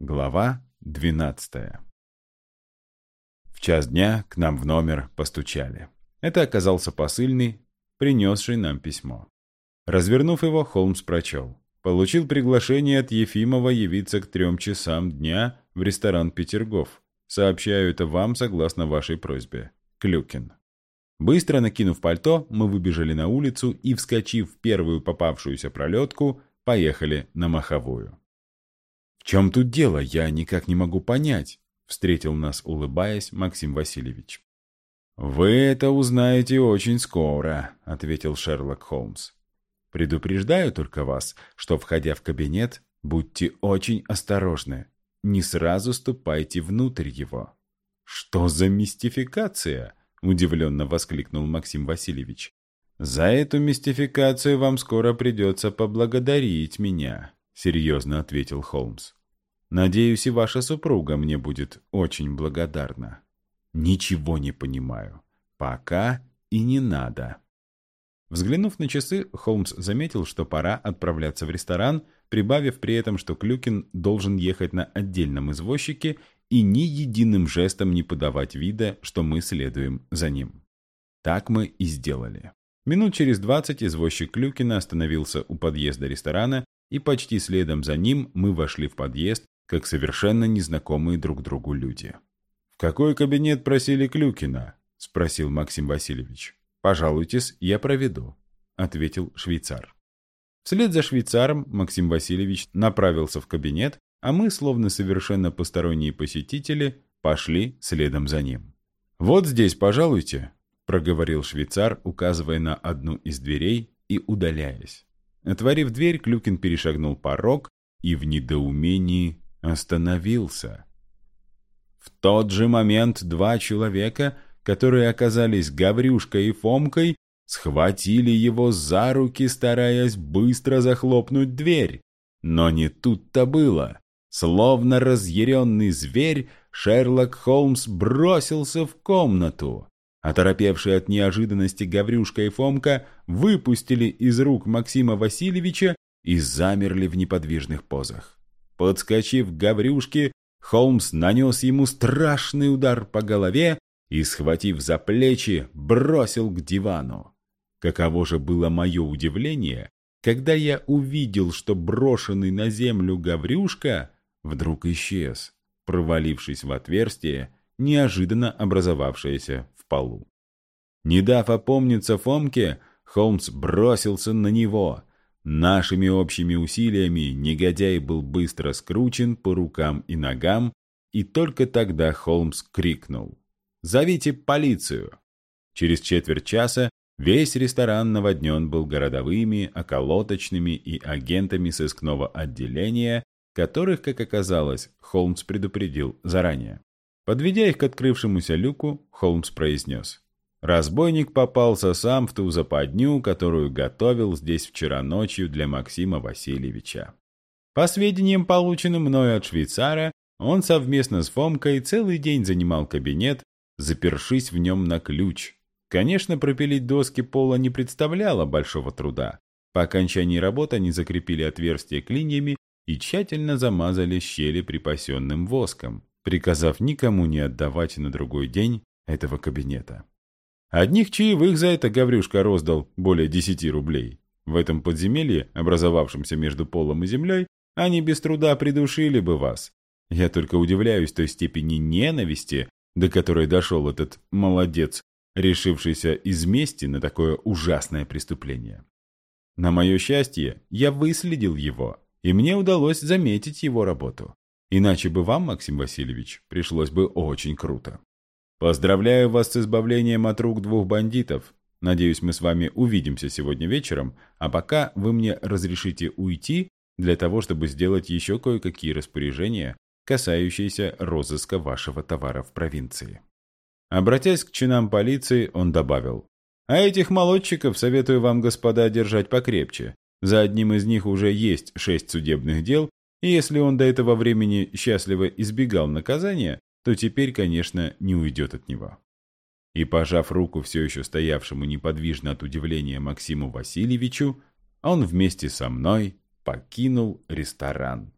Глава 12 В час дня к нам в номер постучали. Это оказался посыльный, принесший нам письмо. Развернув его, Холмс прочел. Получил приглашение от Ефимова явиться к трем часам дня в ресторан «Петергоф». Сообщаю это вам согласно вашей просьбе. Клюкин. Быстро накинув пальто, мы выбежали на улицу и, вскочив в первую попавшуюся пролетку, поехали на Маховую. «В чем тут дело? Я никак не могу понять», — встретил нас, улыбаясь, Максим Васильевич. «Вы это узнаете очень скоро», — ответил Шерлок Холмс. «Предупреждаю только вас, что, входя в кабинет, будьте очень осторожны. Не сразу ступайте внутрь его». «Что за мистификация?» — удивленно воскликнул Максим Васильевич. «За эту мистификацию вам скоро придется поблагодарить меня», — серьезно ответил Холмс. «Надеюсь, и ваша супруга мне будет очень благодарна». «Ничего не понимаю. Пока и не надо». Взглянув на часы, Холмс заметил, что пора отправляться в ресторан, прибавив при этом, что Клюкин должен ехать на отдельном извозчике и ни единым жестом не подавать вида, что мы следуем за ним. Так мы и сделали. Минут через двадцать извозчик Клюкина остановился у подъезда ресторана, и почти следом за ним мы вошли в подъезд, как совершенно незнакомые друг другу люди. «В какой кабинет просили Клюкина?» – спросил Максим Васильевич. «Пожалуйтесь, я проведу», – ответил швейцар. Вслед за швейцаром Максим Васильевич направился в кабинет, а мы, словно совершенно посторонние посетители, пошли следом за ним. «Вот здесь, пожалуйте», — проговорил швейцар, указывая на одну из дверей и удаляясь. Отворив дверь, Клюкин перешагнул порог и в недоумении остановился. В тот же момент два человека, которые оказались Гаврюшкой и Фомкой, схватили его за руки, стараясь быстро захлопнуть дверь. Но не тут-то было. Словно разъяренный зверь, Шерлок Холмс бросился в комнату. Оторопевшие от неожиданности Гаврюшка и Фомка выпустили из рук Максима Васильевича и замерли в неподвижных позах. Подскочив к Гаврюшке, Холмс нанес ему страшный удар по голове и, схватив за плечи, бросил к дивану. Каково же было мое удивление, когда я увидел, что брошенный на землю Гаврюшка вдруг исчез, провалившись в отверстие, неожиданно образовавшееся в полу. Не дав опомниться Фомке, Холмс бросился на него. Нашими общими усилиями негодяй был быстро скручен по рукам и ногам, и только тогда Холмс крикнул «Зовите полицию!». Через четверть часа весь ресторан наводнен был городовыми, околоточными и агентами сыскного отделения, которых, как оказалось, Холмс предупредил заранее. Подведя их к открывшемуся люку, Холмс произнес. «Разбойник попался сам в ту западню, которую готовил здесь вчера ночью для Максима Васильевича. По сведениям, полученным мною от швейцара, он совместно с Фомкой целый день занимал кабинет, запершись в нем на ключ. Конечно, пропилить доски пола не представляло большого труда. По окончании работы они закрепили отверстия клиньями и тщательно замазали щели припасенным воском, приказав никому не отдавать на другой день этого кабинета. Одних чаевых за это Гаврюшка роздал более десяти рублей. В этом подземелье, образовавшемся между полом и землей, они без труда придушили бы вас. Я только удивляюсь той степени ненависти, до которой дошел этот молодец, решившийся из мести на такое ужасное преступление. На мое счастье, я выследил его и мне удалось заметить его работу. Иначе бы вам, Максим Васильевич, пришлось бы очень круто. Поздравляю вас с избавлением от рук двух бандитов. Надеюсь, мы с вами увидимся сегодня вечером, а пока вы мне разрешите уйти для того, чтобы сделать еще кое-какие распоряжения, касающиеся розыска вашего товара в провинции. Обратясь к чинам полиции, он добавил, «А этих молодчиков советую вам, господа, держать покрепче. За одним из них уже есть шесть судебных дел, и если он до этого времени счастливо избегал наказания, то теперь, конечно, не уйдет от него. И, пожав руку все еще стоявшему неподвижно от удивления Максиму Васильевичу, он вместе со мной покинул ресторан.